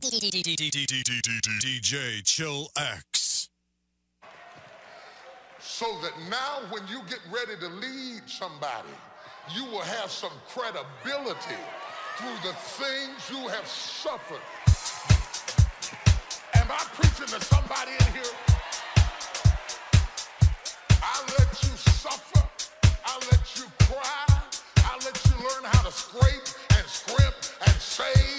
DJ Chill X. So that now when you get ready to lead somebody, you will have some credibility through the things you have suffered. Am I preaching to somebody in here? I let you suffer. I let you cry. I let you learn how to scrape and scrimp and save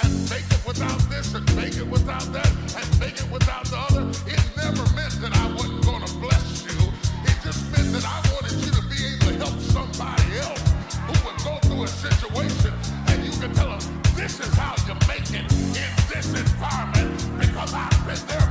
and make it without this and make it without that and make it without the other. It never meant that I wasn't going to bless you. It just meant that I wanted you to be able to help somebody else who would go through a situation and you can tell them, this is how you make it in this environment because I've been there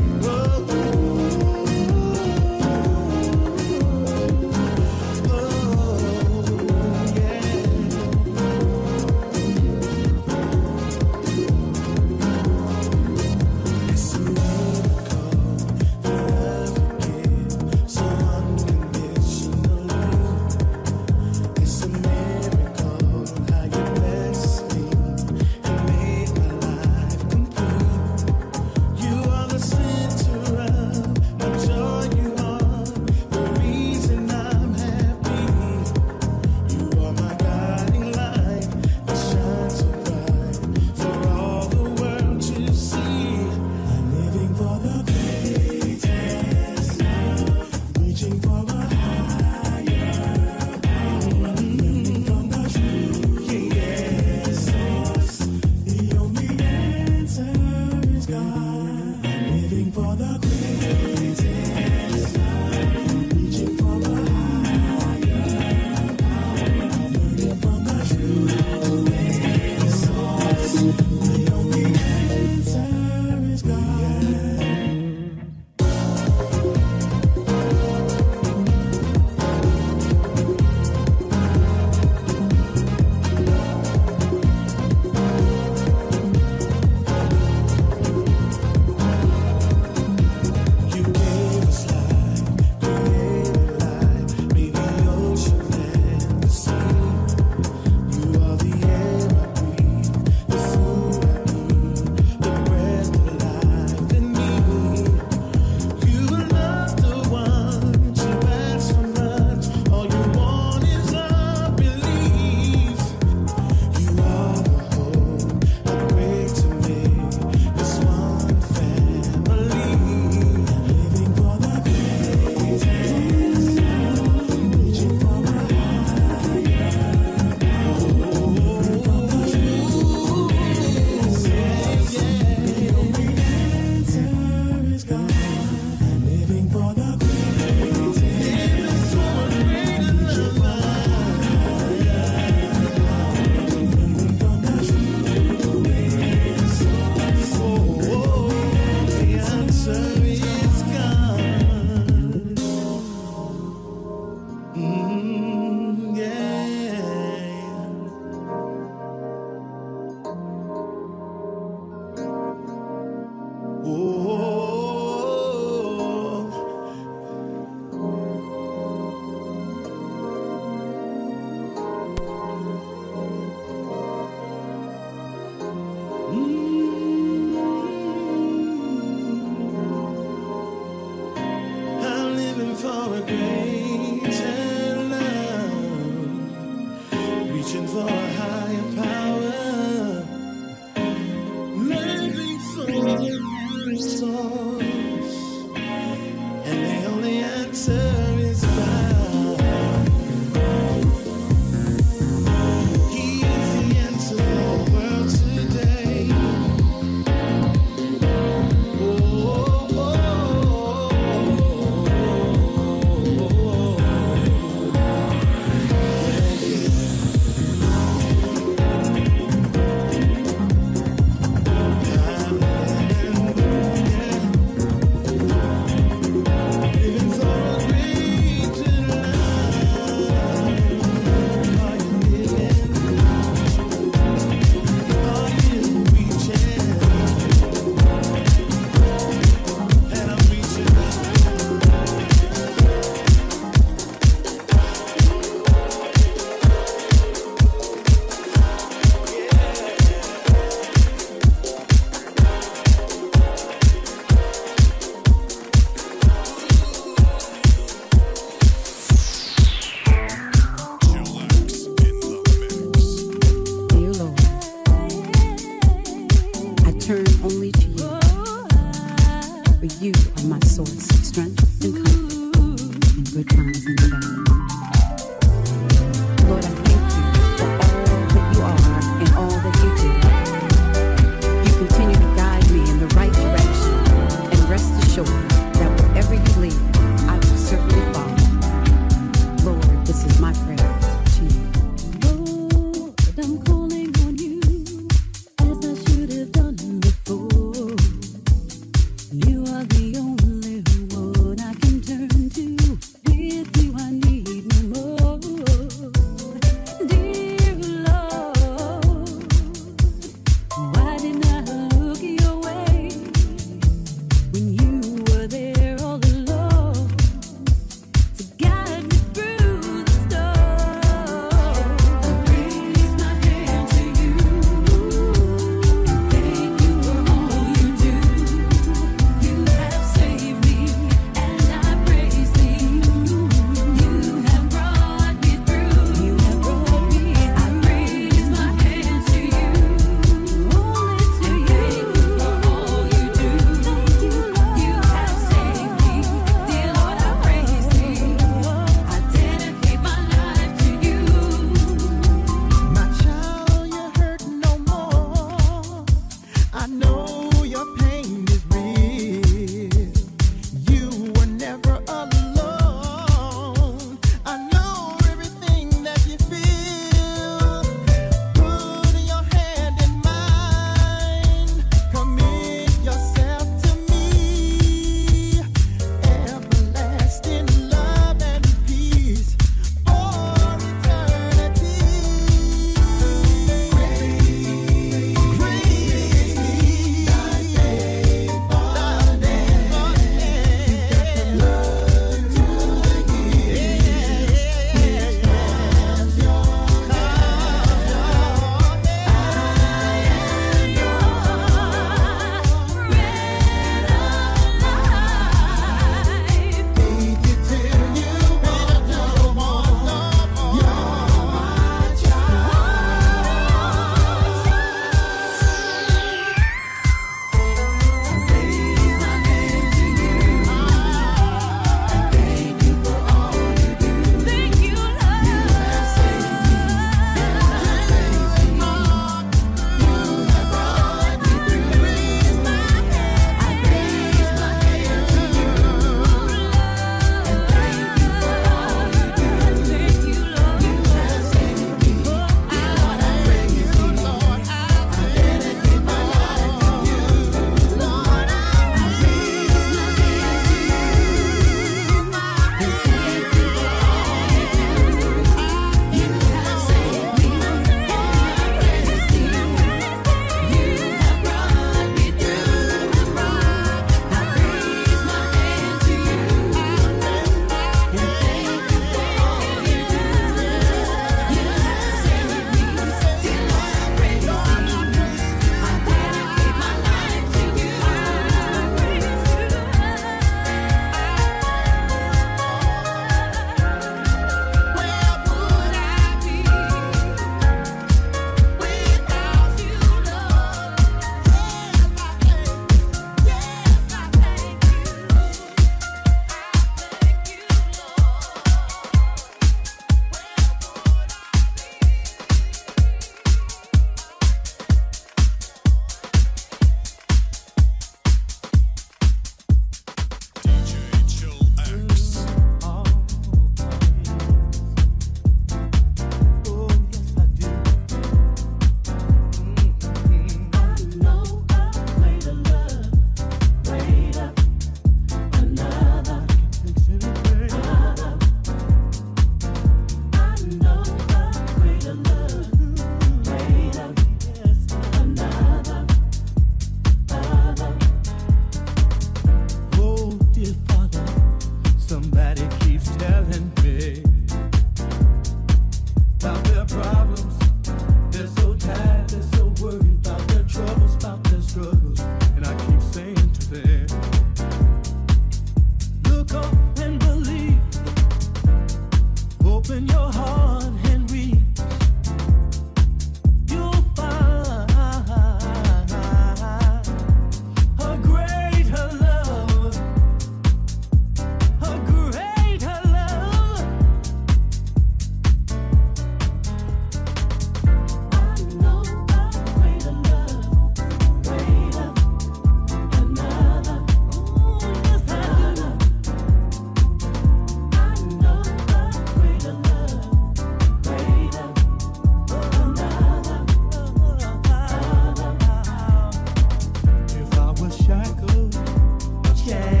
change.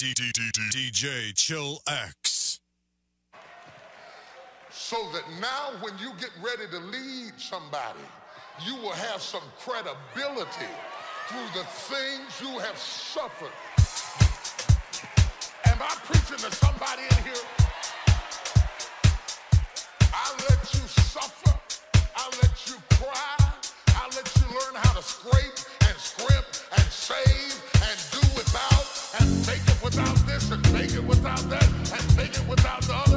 DJ Chill X. So that now when you get ready to lead somebody, you will have some credibility through the things you have suffered. Am I preaching to somebody in here? I let you suffer. I let you cry. I let you learn how to scrape. without the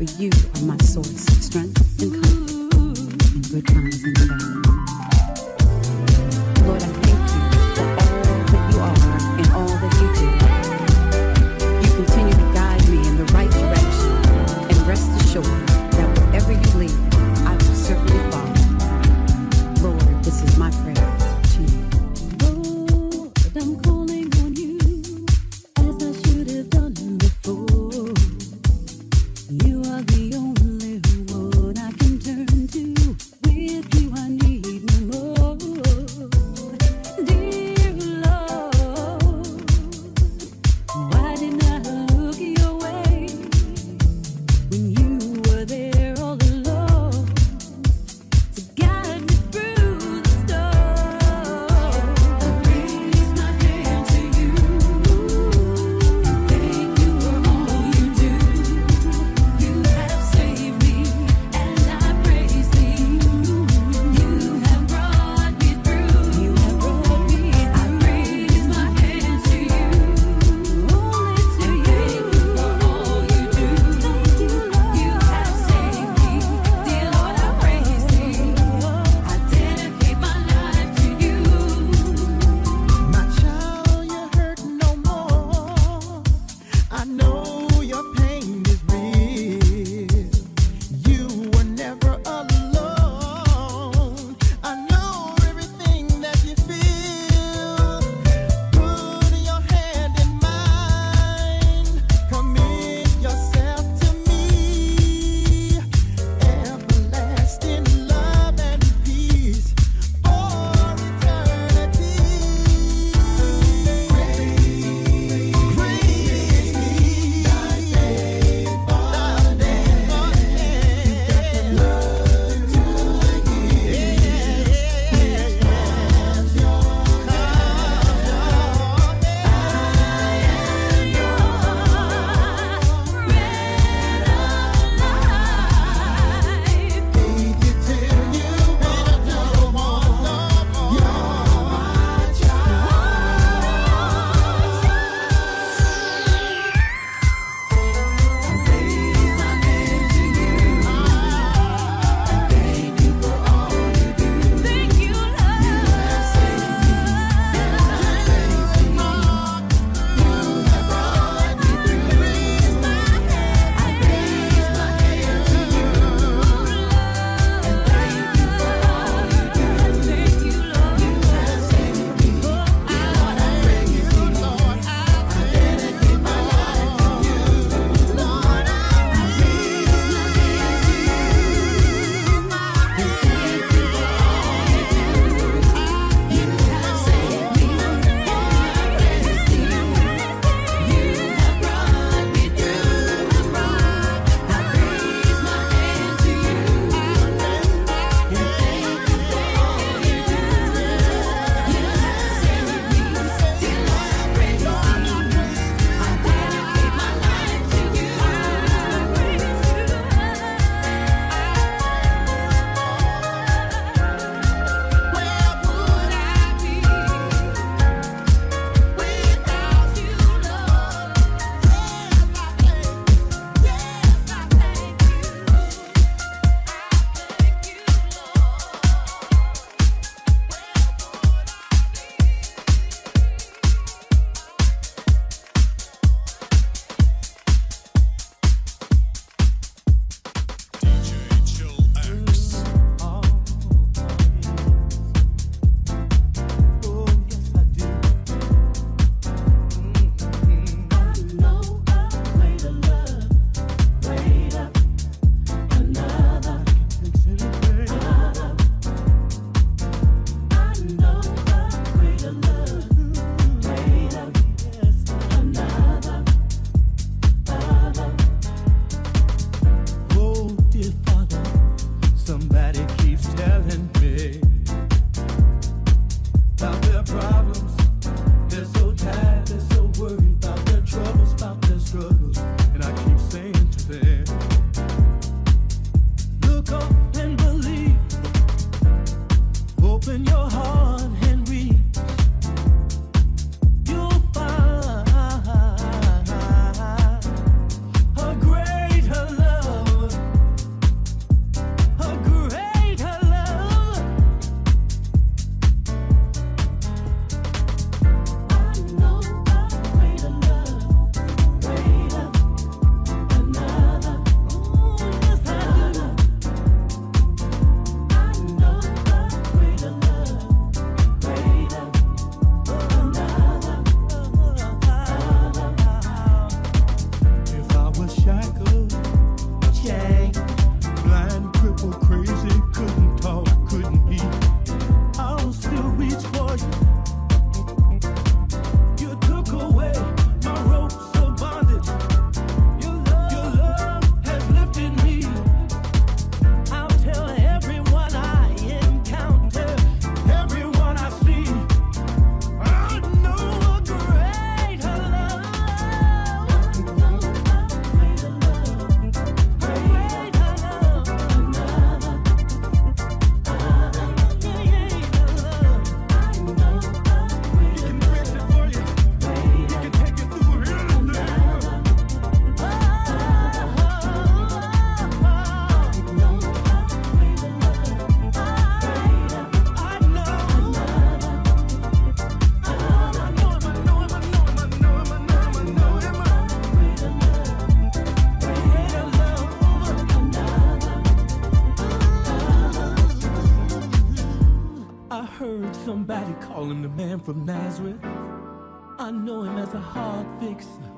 For you are my source, of strength and comfort in good times and bad. Lord, I I